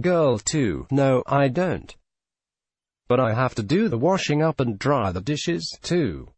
Girl 2, no, I don't. But I have to do the washing up and dry the dishes, too.